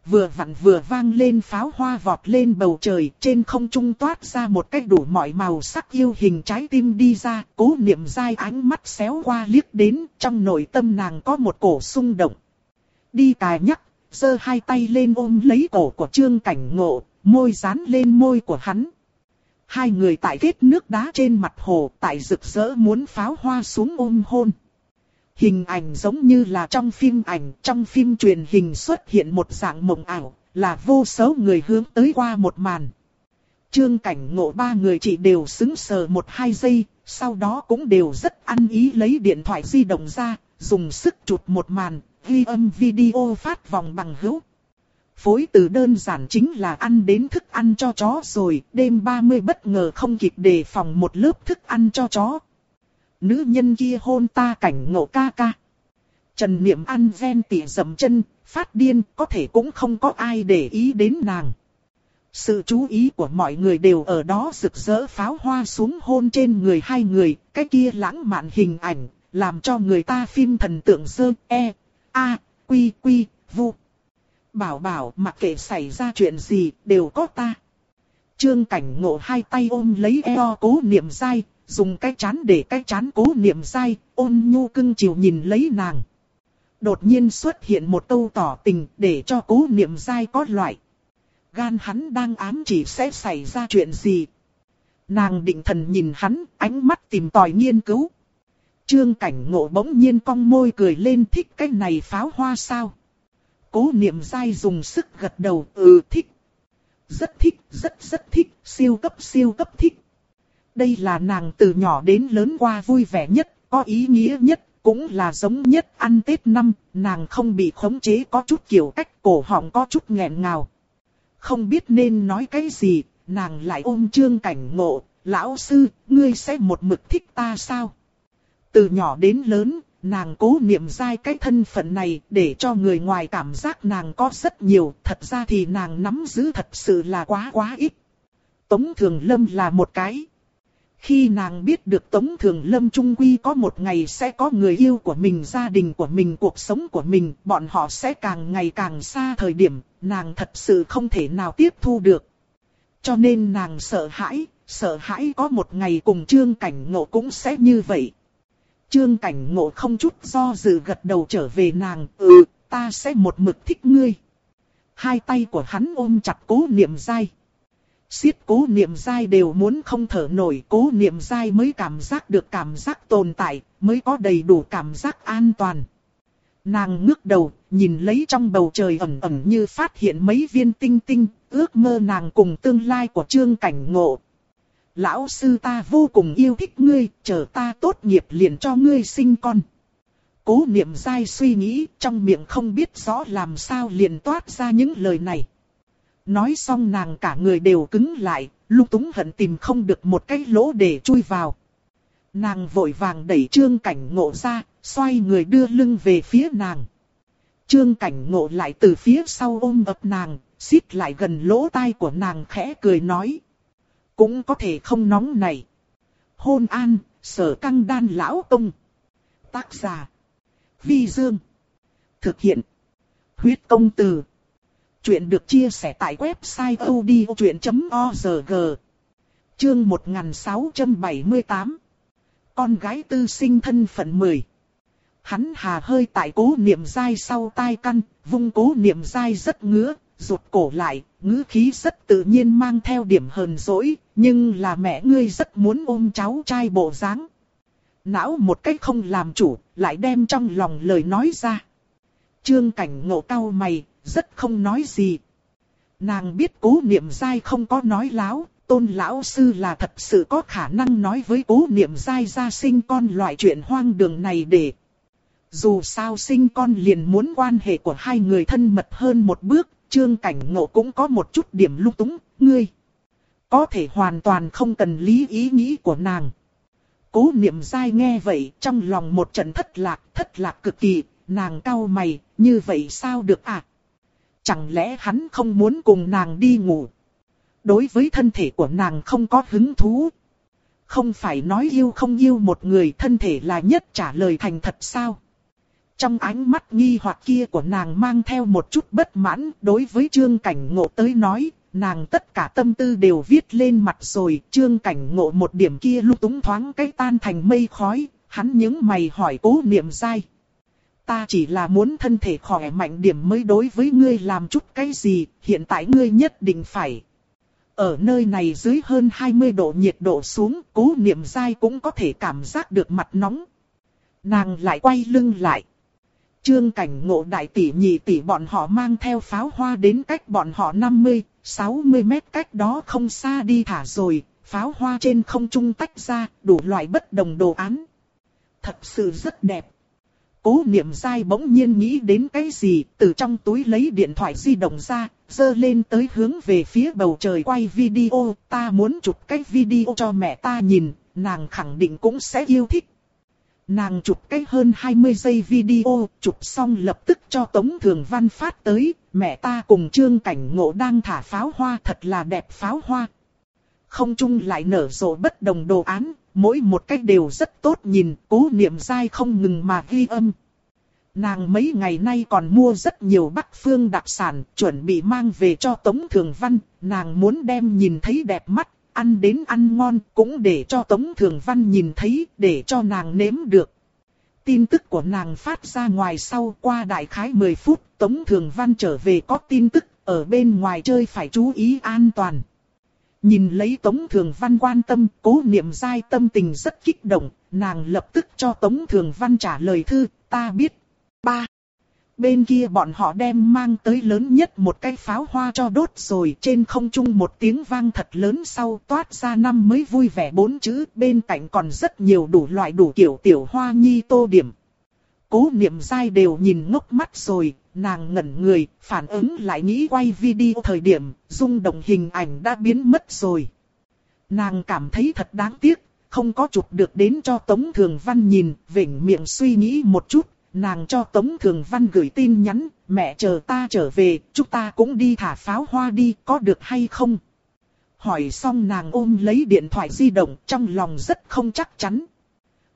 vừa vặn vừa vang lên pháo hoa vọt lên bầu trời, trên không trung toát ra một cách đủ mọi màu sắc yêu hình trái tim đi ra, cố niệm dai ánh mắt xéo qua liếc đến, trong nội tâm nàng có một cổ xung động. Đi tài nhắc, giơ hai tay lên ôm lấy cổ của trương cảnh ngộ, môi dán lên môi của hắn. Hai người tại kết nước đá trên mặt hồ, tại rực rỡ muốn pháo hoa xuống ôm hôn. Hình ảnh giống như là trong phim ảnh, trong phim truyền hình xuất hiện một dạng mộng ảo, là vô số người hướng tới qua một màn. Trương cảnh ngộ ba người chỉ đều xứng sờ một hai giây, sau đó cũng đều rất ăn ý lấy điện thoại di động ra, dùng sức chụp một màn, ghi âm video phát vòng bằng hữu. Phối từ đơn giản chính là ăn đến thức ăn cho chó rồi, đêm 30 bất ngờ không kịp đề phòng một lớp thức ăn cho chó nữ nhân kia hôn ta cảnh ngộ ca ca. Trần Niệm ăn ven tỉ dầm chân, phát điên, có thể cũng không có ai để ý đến nàng. Sự chú ý của mọi người đều ở đó rực rỡ pháo hoa xuống hôn trên người hai người, cái kia lãng mạn hình ảnh, làm cho người ta phim thần tượng sơ e, a, quy quy, vu. Bảo bảo mặc kệ xảy ra chuyện gì, đều có ta. Trương cảnh ngộ hai tay ôm lấy eo cố niệm dai, dùng cái chán để cái chán cố niệm sai, ôn nhu cưng chiều nhìn lấy nàng. Đột nhiên xuất hiện một câu tỏ tình để cho cố niệm sai có loại. Gan hắn đang ám chỉ sẽ xảy ra chuyện gì. Nàng định thần nhìn hắn, ánh mắt tìm tòi nghiên cứu. Trương cảnh ngộ bỗng nhiên cong môi cười lên thích cái này pháo hoa sao. Cố niệm dai dùng sức gật đầu, ừ thích. Rất thích, rất rất thích, siêu cấp siêu cấp thích. Đây là nàng từ nhỏ đến lớn qua vui vẻ nhất, có ý nghĩa nhất, cũng là giống nhất ăn Tết năm, nàng không bị khống chế có chút kiểu cách cổ họng có chút nghẹn ngào. Không biết nên nói cái gì, nàng lại ôm trương cảnh ngộ, lão sư, ngươi sẽ một mực thích ta sao? Từ nhỏ đến lớn, nàng cố niệm dai cái thân phận này để cho người ngoài cảm giác nàng có rất nhiều, thật ra thì nàng nắm giữ thật sự là quá quá ít. Tống Thường Lâm là một cái. Khi nàng biết được Tống Thường Lâm Trung Quy có một ngày sẽ có người yêu của mình, gia đình của mình, cuộc sống của mình, bọn họ sẽ càng ngày càng xa thời điểm, nàng thật sự không thể nào tiếp thu được. Cho nên nàng sợ hãi, sợ hãi có một ngày cùng Trương Cảnh Ngộ cũng sẽ như vậy. Trương Cảnh Ngộ không chút do dự gật đầu trở về nàng, ừ, ta sẽ một mực thích ngươi. Hai tay của hắn ôm chặt cố niệm dai xiết cố niệm dai đều muốn không thở nổi, cố niệm dai mới cảm giác được cảm giác tồn tại, mới có đầy đủ cảm giác an toàn. Nàng ngước đầu, nhìn lấy trong bầu trời ẩn ẩn như phát hiện mấy viên tinh tinh, ước mơ nàng cùng tương lai của trương cảnh ngộ. Lão sư ta vô cùng yêu thích ngươi, chờ ta tốt nghiệp liền cho ngươi sinh con. Cố niệm dai suy nghĩ, trong miệng không biết rõ làm sao liền toát ra những lời này. Nói xong nàng cả người đều cứng lại, lung túng hận tìm không được một cái lỗ để chui vào. Nàng vội vàng đẩy trương cảnh ngộ ra, xoay người đưa lưng về phía nàng. Trương cảnh ngộ lại từ phía sau ôm ập nàng, xít lại gần lỗ tai của nàng khẽ cười nói. Cũng có thể không nóng này. Hôn an, sở căng đan lão công. Tác giả. Vi Dương. Thực hiện. Huyết công từ. Chuyện được chia sẻ tại website odchuyện.org Chương 1678 Con gái tư sinh thân phận 10 Hắn hà hơi tại cố niệm dai sau tai căn, vung cố niệm dai rất ngứa, rụt cổ lại, ngữ khí rất tự nhiên mang theo điểm hờn dỗi, nhưng là mẹ ngươi rất muốn ôm cháu trai bộ dáng. Não một cách không làm chủ, lại đem trong lòng lời nói ra. Trương cảnh ngộ cao mày, rất không nói gì. Nàng biết cố niệm dai không có nói láo, tôn lão sư là thật sự có khả năng nói với cố niệm dai ra sinh con loại chuyện hoang đường này để. Dù sao sinh con liền muốn quan hệ của hai người thân mật hơn một bước, trương cảnh ngộ cũng có một chút điểm lung túng, ngươi. Có thể hoàn toàn không cần lý ý nghĩ của nàng. Cố niệm dai nghe vậy, trong lòng một trận thất lạc, thất lạc cực kỳ, nàng cau mày, như vậy sao được à? Chẳng lẽ hắn không muốn cùng nàng đi ngủ? Đối với thân thể của nàng không có hứng thú. Không phải nói yêu không yêu một người thân thể là nhất trả lời thành thật sao? Trong ánh mắt nghi hoặc kia của nàng mang theo một chút bất mãn đối với trương cảnh ngộ tới nói, nàng tất cả tâm tư đều viết lên mặt rồi, trương cảnh ngộ một điểm kia lúc túng thoáng cái tan thành mây khói, hắn những mày hỏi cố niệm dai ta chỉ là muốn thân thể khỏe mạnh điểm mới đối với ngươi làm chút cái gì, hiện tại ngươi nhất định phải. Ở nơi này dưới hơn 20 độ nhiệt độ xuống, cố niệm dai cũng có thể cảm giác được mặt nóng. Nàng lại quay lưng lại. Trương cảnh ngộ đại tỷ nhị tỷ bọn họ mang theo pháo hoa đến cách bọn họ 50, 60 mét cách đó không xa đi thả rồi, pháo hoa trên không trung tách ra, đủ loại bất đồng đồ án. Thật sự rất đẹp. Cố niệm dai bỗng nhiên nghĩ đến cái gì, từ trong túi lấy điện thoại di động ra, dơ lên tới hướng về phía bầu trời quay video, ta muốn chụp cái video cho mẹ ta nhìn, nàng khẳng định cũng sẽ yêu thích. Nàng chụp cái hơn 20 giây video, chụp xong lập tức cho Tống Thường Văn phát tới, mẹ ta cùng Trương Cảnh Ngộ đang thả pháo hoa thật là đẹp pháo hoa. Không chung lại nở rộ bất đồng đồ án, mỗi một cách đều rất tốt nhìn, cố niệm dai không ngừng mà ghi âm. Nàng mấy ngày nay còn mua rất nhiều bắc phương đặc sản, chuẩn bị mang về cho Tống Thường Văn, nàng muốn đem nhìn thấy đẹp mắt, ăn đến ăn ngon, cũng để cho Tống Thường Văn nhìn thấy, để cho nàng nếm được. Tin tức của nàng phát ra ngoài sau qua đại khái 10 phút, Tống Thường Văn trở về có tin tức, ở bên ngoài chơi phải chú ý an toàn. Nhìn lấy Tống Thường Văn quan tâm, cố niệm dai tâm tình rất kích động, nàng lập tức cho Tống Thường Văn trả lời thư, ta biết. ba Bên kia bọn họ đem mang tới lớn nhất một cái pháo hoa cho đốt rồi trên không trung một tiếng vang thật lớn sau toát ra năm mới vui vẻ bốn chữ bên cạnh còn rất nhiều đủ loại đủ kiểu tiểu hoa nhi tô điểm. Cố niệm dai đều nhìn ngốc mắt rồi, nàng ngẩn người, phản ứng lại nghĩ quay video thời điểm, rung động hình ảnh đã biến mất rồi. Nàng cảm thấy thật đáng tiếc, không có chụp được đến cho Tống Thường Văn nhìn, vỉnh miệng suy nghĩ một chút, nàng cho Tống Thường Văn gửi tin nhắn, mẹ chờ ta trở về, chúng ta cũng đi thả pháo hoa đi, có được hay không? Hỏi xong nàng ôm lấy điện thoại di động, trong lòng rất không chắc chắn.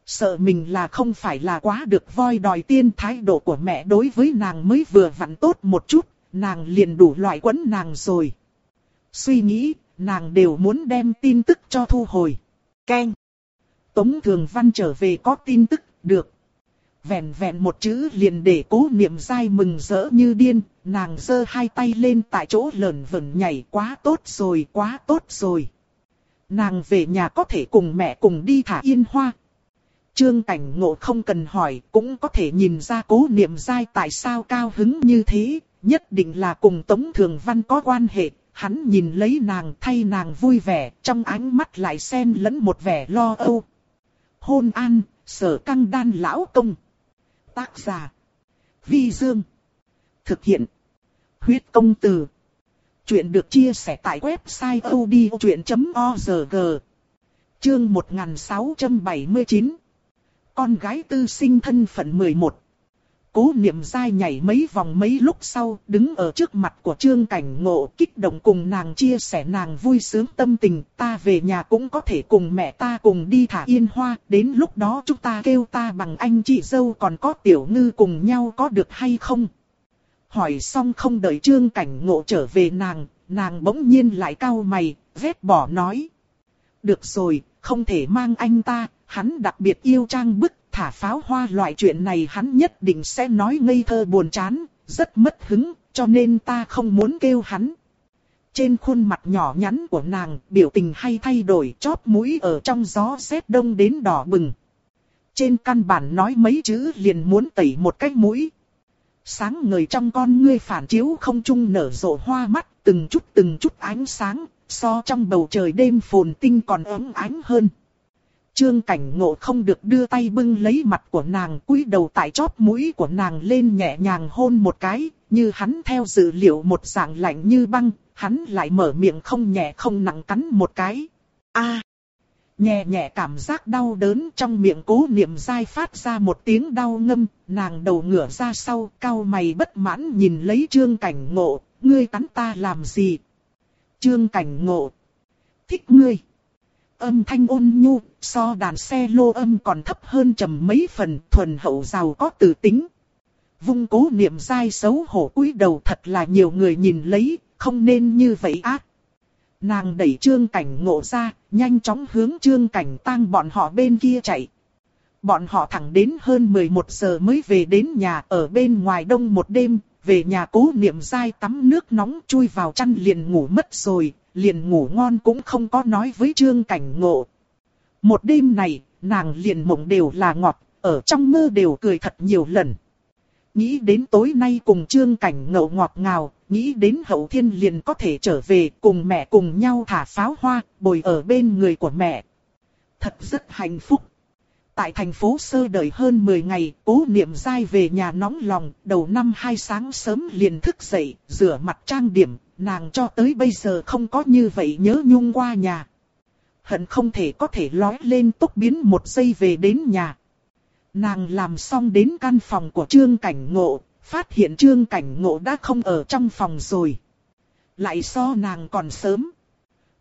Sợ mình là không phải là quá được voi đòi tiên thái độ của mẹ đối với nàng mới vừa vặn tốt một chút, nàng liền đủ loại quấn nàng rồi. Suy nghĩ, nàng đều muốn đem tin tức cho thu hồi. Ken. Tống Thường Văn trở về có tin tức, được. Vẹn vẹn một chữ liền để cố niệm dai mừng rỡ như điên, nàng giơ hai tay lên tại chỗ lờn vẩn nhảy quá tốt rồi, quá tốt rồi. Nàng về nhà có thể cùng mẹ cùng đi thả yên hoa, Trương Cảnh Ngộ không cần hỏi, cũng có thể nhìn ra cố niệm dai tại sao cao hứng như thế, nhất định là cùng Tống Thường Văn có quan hệ. Hắn nhìn lấy nàng thay nàng vui vẻ, trong ánh mắt lại xen lẫn một vẻ lo âu. Hôn an, sở căng đan lão công. Tác giả. Vi Dương. Thực hiện. Huyết công từ. Chuyện được chia sẻ tại website odchuyện.org. Chương 1679 con gái tư sinh thân phận 11. Cố niệm dai nhảy mấy vòng mấy lúc sau, đứng ở trước mặt của trương cảnh ngộ, kích động cùng nàng chia sẻ nàng vui sướng tâm tình, ta về nhà cũng có thể cùng mẹ ta cùng đi thả yên hoa, đến lúc đó chúng ta kêu ta bằng anh chị dâu còn có tiểu ngư cùng nhau có được hay không? Hỏi xong không đợi trương cảnh ngộ trở về nàng, nàng bỗng nhiên lại cau mày, vết bỏ nói. Được rồi, không thể mang anh ta, hắn đặc biệt yêu trang bức, thả pháo hoa loại chuyện này hắn nhất định sẽ nói ngây thơ buồn chán, rất mất hứng, cho nên ta không muốn kêu hắn. Trên khuôn mặt nhỏ nhắn của nàng, biểu tình hay thay đổi chóp mũi ở trong gió rét đông đến đỏ bừng. Trên căn bản nói mấy chữ liền muốn tẩy một cái mũi. Sáng ngời trong con ngươi phản chiếu không trung nở rộ hoa mắt, từng chút từng chút ánh sáng, so trong bầu trời đêm phồn tinh còn ấm ánh hơn. Trương cảnh ngộ không được đưa tay bưng lấy mặt của nàng cúi đầu tại chóp mũi của nàng lên nhẹ nhàng hôn một cái, như hắn theo dự liệu một dạng lạnh như băng, hắn lại mở miệng không nhẹ không nặng cắn một cái. a à, Nhẹ nhẹ cảm giác đau đớn trong miệng cố niệm dai phát ra một tiếng đau ngâm, nàng đầu ngửa ra sau, cao mày bất mãn nhìn lấy trương cảnh ngộ, ngươi cắn ta làm gì? Trương cảnh ngộ. Thích ngươi âm thanh ôn nhu, so đàn xe lô âm còn thấp hơn trầm mấy phần, thuần hậu giàu có tự tính. Vung cố niệm dai xấu hổ cúi đầu thật là nhiều người nhìn lấy, không nên như vậy ác. Nàng đẩy trương cảnh ngộ ra, nhanh chóng hướng trương cảnh tang bọn họ bên kia chạy. Bọn họ thẳng đến hơn 11 giờ mới về đến nhà ở bên ngoài đông một đêm, về nhà cố niệm dai tắm nước nóng chui vào chăn liền ngủ mất rồi, liền ngủ ngon cũng không có nói với trương cảnh ngộ. Một đêm này, nàng liền mộng đều là ngọt, ở trong mơ đều cười thật nhiều lần. Nghĩ đến tối nay cùng trương cảnh ngộ ngọt ngào, nghĩ đến hậu thiên liền có thể trở về cùng mẹ cùng nhau thả pháo hoa, bồi ở bên người của mẹ. Thật rất hạnh phúc. Tại thành phố sơ đời hơn 10 ngày, cố niệm dai về nhà nóng lòng, đầu năm hai sáng sớm liền thức dậy, rửa mặt trang điểm, nàng cho tới bây giờ không có như vậy nhớ nhung qua nhà. Hận không thể có thể lói lên tốc biến một giây về đến nhà. Nàng làm xong đến căn phòng của Trương Cảnh Ngộ, phát hiện Trương Cảnh Ngộ đã không ở trong phòng rồi. Lại so nàng còn sớm.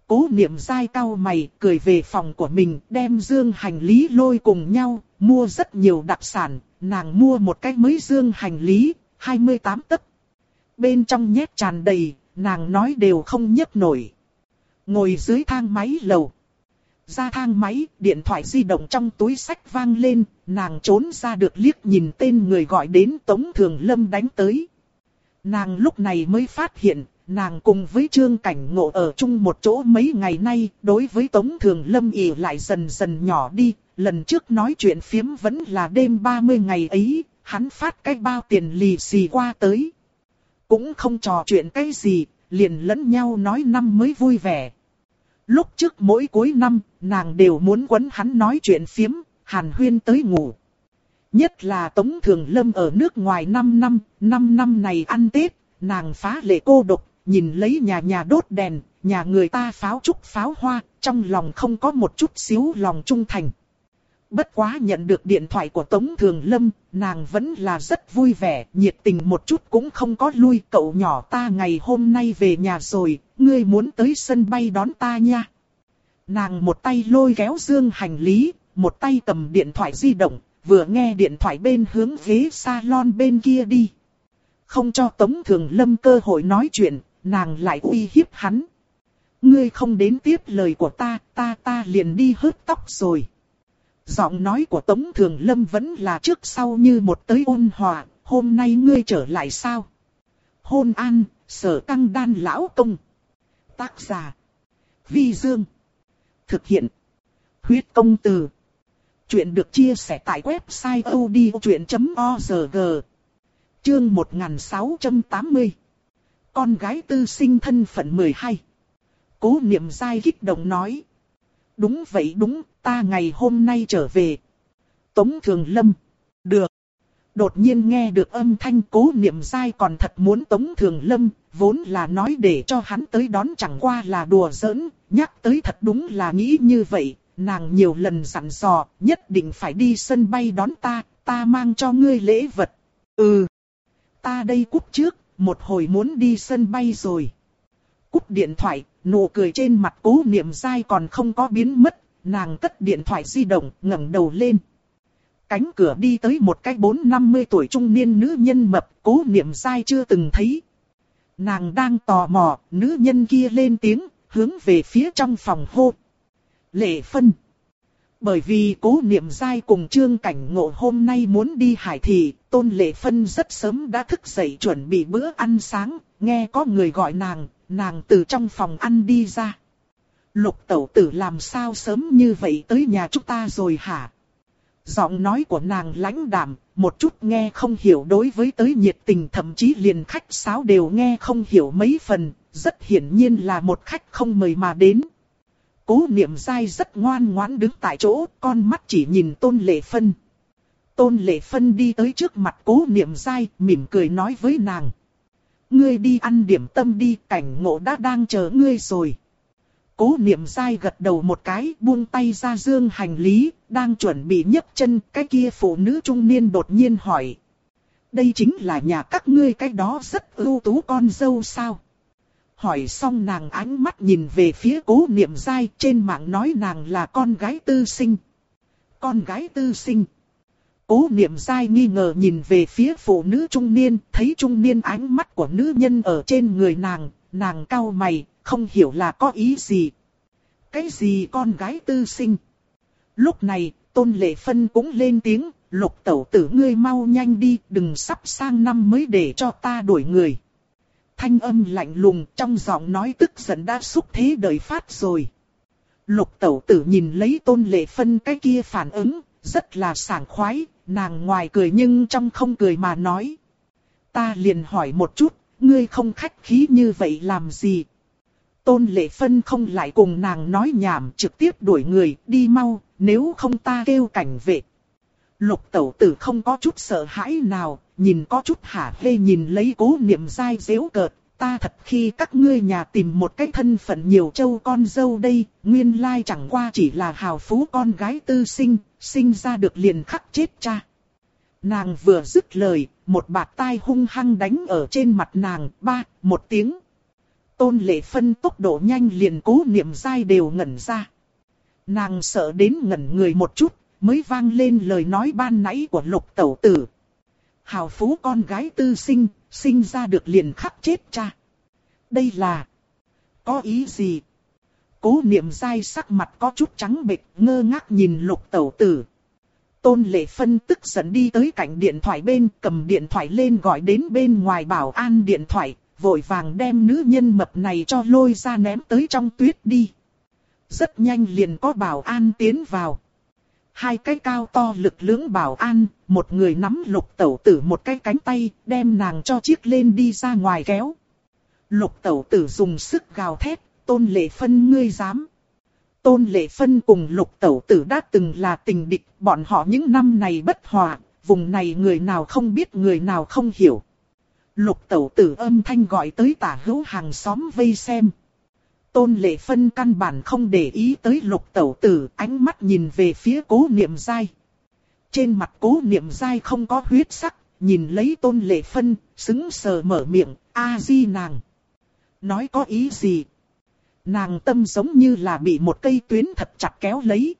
Cố niệm dai cao mày, cười về phòng của mình, đem dương hành lý lôi cùng nhau, mua rất nhiều đặc sản, nàng mua một cái mới dương hành lý, 28 tấc. Bên trong nhét tràn đầy, nàng nói đều không nhấc nổi. Ngồi dưới thang máy lầu. Ra thang máy, điện thoại di động trong túi sách vang lên, nàng trốn ra được liếc nhìn tên người gọi đến Tống Thường Lâm đánh tới. Nàng lúc này mới phát hiện, nàng cùng với Trương Cảnh Ngộ ở chung một chỗ mấy ngày nay, đối với Tống Thường Lâm ỉ lại dần dần nhỏ đi, lần trước nói chuyện phiếm vẫn là đêm 30 ngày ấy, hắn phát cái bao tiền lì xì qua tới. Cũng không trò chuyện cái gì, liền lẫn nhau nói năm mới vui vẻ. Lúc trước mỗi cuối năm, nàng đều muốn quấn hắn nói chuyện phiếm, hàn huyên tới ngủ. Nhất là Tống Thường Lâm ở nước ngoài 5 năm, 5 năm này ăn Tết, nàng phá lệ cô độc, nhìn lấy nhà nhà đốt đèn, nhà người ta pháo trúc pháo hoa, trong lòng không có một chút xíu lòng trung thành. Bất quá nhận được điện thoại của Tống Thường Lâm, nàng vẫn là rất vui vẻ, nhiệt tình một chút cũng không có lui. Cậu nhỏ ta ngày hôm nay về nhà rồi, ngươi muốn tới sân bay đón ta nha. Nàng một tay lôi kéo dương hành lý, một tay cầm điện thoại di động, vừa nghe điện thoại bên hướng ghế salon bên kia đi. Không cho Tống Thường Lâm cơ hội nói chuyện, nàng lại uy hiếp hắn. Ngươi không đến tiếp lời của ta, ta ta liền đi hớt tóc rồi. Giọng nói của Tống Thường Lâm vẫn là trước sau như một tới ôn hòa, hôm nay ngươi trở lại sao? Hôn an, sở căng đan lão công. Tác giả. Vi Dương. Thực hiện. Huyết công từ. Chuyện được chia sẻ tại website odchuyện.org. Chương 1680. Con gái tư sinh thân phận 12. Cố niệm dai kích động nói. Đúng vậy đúng, ta ngày hôm nay trở về. Tống Thường Lâm. Được. Đột nhiên nghe được âm thanh cố niệm dai còn thật muốn Tống Thường Lâm, vốn là nói để cho hắn tới đón chẳng qua là đùa giỡn, nhắc tới thật đúng là nghĩ như vậy, nàng nhiều lần dặn dò, nhất định phải đi sân bay đón ta, ta mang cho ngươi lễ vật. Ừ, ta đây cúp trước, một hồi muốn đi sân bay rồi. Cúp điện thoại, nụ cười trên mặt cố niệm dai còn không có biến mất, nàng cất điện thoại di động, ngẩng đầu lên. Cánh cửa đi tới một cái bốn năm mươi tuổi trung niên nữ nhân mập, cố niệm dai chưa từng thấy. Nàng đang tò mò, nữ nhân kia lên tiếng, hướng về phía trong phòng hô. Lệ phân. Bởi vì cố niệm dai cùng trương cảnh ngộ hôm nay muốn đi hải thị, tôn lệ phân rất sớm đã thức dậy chuẩn bị bữa ăn sáng, nghe có người gọi nàng, nàng từ trong phòng ăn đi ra. Lục tẩu tử làm sao sớm như vậy tới nhà chúng ta rồi hả? Giọng nói của nàng lãnh đạm, một chút nghe không hiểu đối với tới nhiệt tình thậm chí liền khách sáo đều nghe không hiểu mấy phần, rất hiển nhiên là một khách không mời mà đến. Cố niệm dai rất ngoan ngoãn đứng tại chỗ, con mắt chỉ nhìn tôn lệ phân. Tôn lệ phân đi tới trước mặt cố niệm dai, mỉm cười nói với nàng. Ngươi đi ăn điểm tâm đi, cảnh ngộ đã đang chờ ngươi rồi. Cố niệm dai gật đầu một cái, buông tay ra dương hành lý, đang chuẩn bị nhấc chân, cái kia phụ nữ trung niên đột nhiên hỏi. Đây chính là nhà các ngươi cái đó rất ưu tú con dâu sao? Hỏi xong nàng ánh mắt nhìn về phía cố niệm dai trên mạng nói nàng là con gái tư sinh. Con gái tư sinh. Cố niệm dai nghi ngờ nhìn về phía phụ nữ trung niên, thấy trung niên ánh mắt của nữ nhân ở trên người nàng, nàng cau mày, không hiểu là có ý gì. Cái gì con gái tư sinh? Lúc này, tôn lệ phân cũng lên tiếng, lục tẩu tử ngươi mau nhanh đi, đừng sắp sang năm mới để cho ta đuổi người. Thanh âm lạnh lùng trong giọng nói tức giận đã xúc thế đời phát rồi. Lục tẩu tử nhìn lấy tôn lệ phân cái kia phản ứng, rất là sảng khoái, nàng ngoài cười nhưng trong không cười mà nói. Ta liền hỏi một chút, ngươi không khách khí như vậy làm gì? Tôn lệ phân không lại cùng nàng nói nhảm trực tiếp đuổi người, đi mau, nếu không ta kêu cảnh vệ. Lục tẩu tử không có chút sợ hãi nào, nhìn có chút hả hê nhìn lấy cố niệm dai dễu cợt, ta thật khi các ngươi nhà tìm một cái thân phận nhiều châu con dâu đây, nguyên lai chẳng qua chỉ là hào phú con gái tư sinh, sinh ra được liền khắc chết cha. Nàng vừa dứt lời, một bạt tai hung hăng đánh ở trên mặt nàng, ba, một tiếng. Tôn lệ phân tốc độ nhanh liền cố niệm dai đều ngẩn ra. Nàng sợ đến ngẩn người một chút, mới vang lên lời nói ban nãy của lục tẩu tử. Hào phú con gái tư sinh, sinh ra được liền khắc chết cha. Đây là... Có ý gì? Cố niệm dai sắc mặt có chút trắng bệch, ngơ ngác nhìn lục tẩu tử. Tôn lệ phân tức giận đi tới cạnh điện thoại bên, cầm điện thoại lên gọi đến bên ngoài bảo an điện thoại, vội vàng đem nữ nhân mập này cho lôi ra ném tới trong tuyết đi. Rất nhanh liền có bảo an tiến vào. Hai cái cao to lực lưỡng bảo an, một người nắm lục tẩu tử một cái cánh tay, đem nàng cho chiếc lên đi ra ngoài kéo. Lục tẩu tử dùng sức gào thét, tôn lệ phân ngươi dám. Tôn lệ phân cùng lục tẩu tử đã từng là tình địch, bọn họ những năm này bất hòa, vùng này người nào không biết người nào không hiểu. Lục tẩu tử âm thanh gọi tới tả hữu hàng xóm vây xem. Tôn lệ phân căn bản không để ý tới lục tẩu tử, ánh mắt nhìn về phía cố niệm dai. Trên mặt cố niệm dai không có huyết sắc, nhìn lấy tôn lệ phân, xứng sờ mở miệng, a di nàng. Nói có ý gì? Nàng tâm giống như là bị một cây tuyến thật chặt kéo lấy.